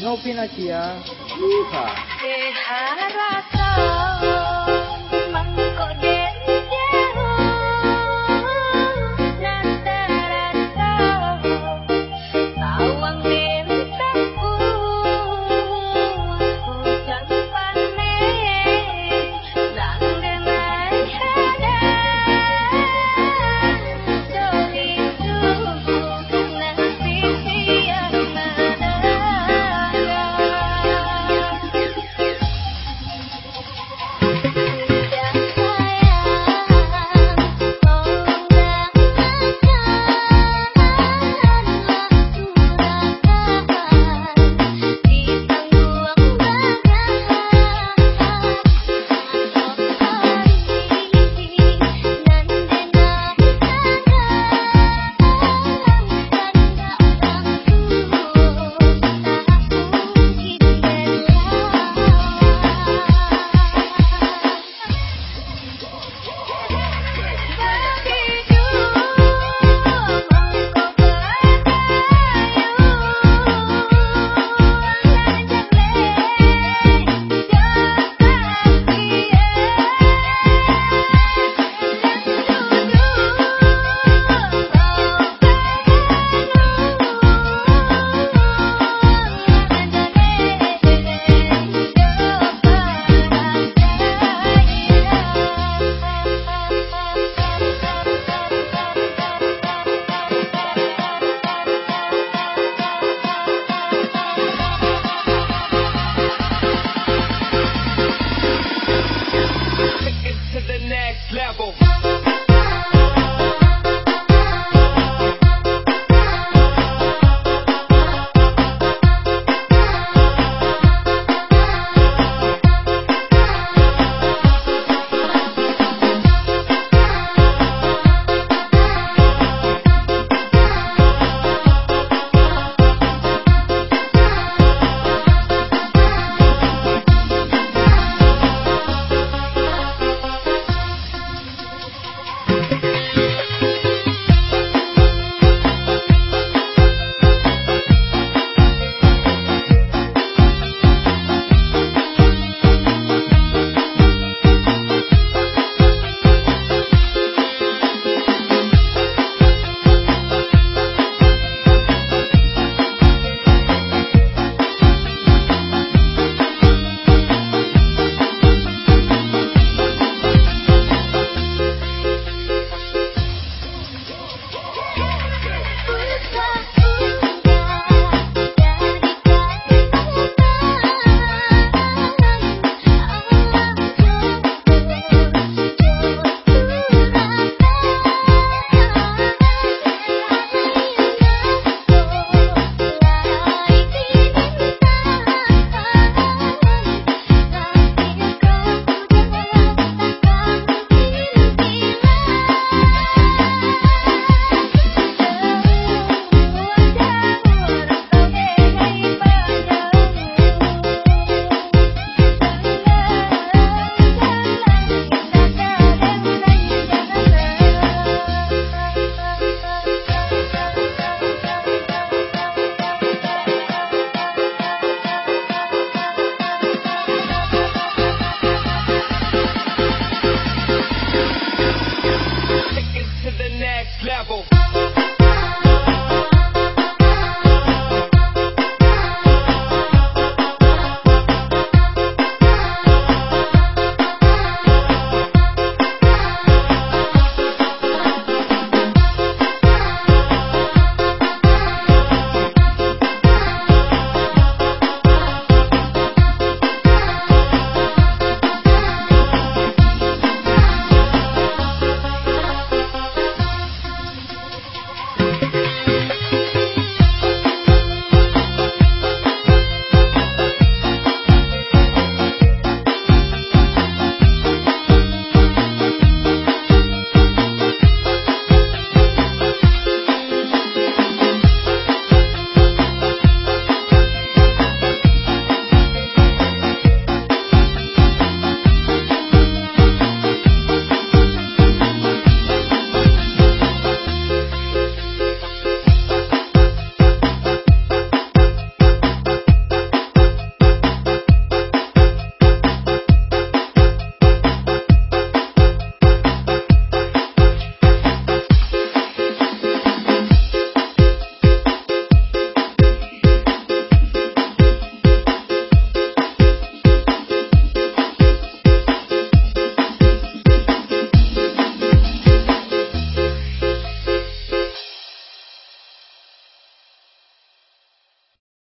No Luha ¿ah? Deharasa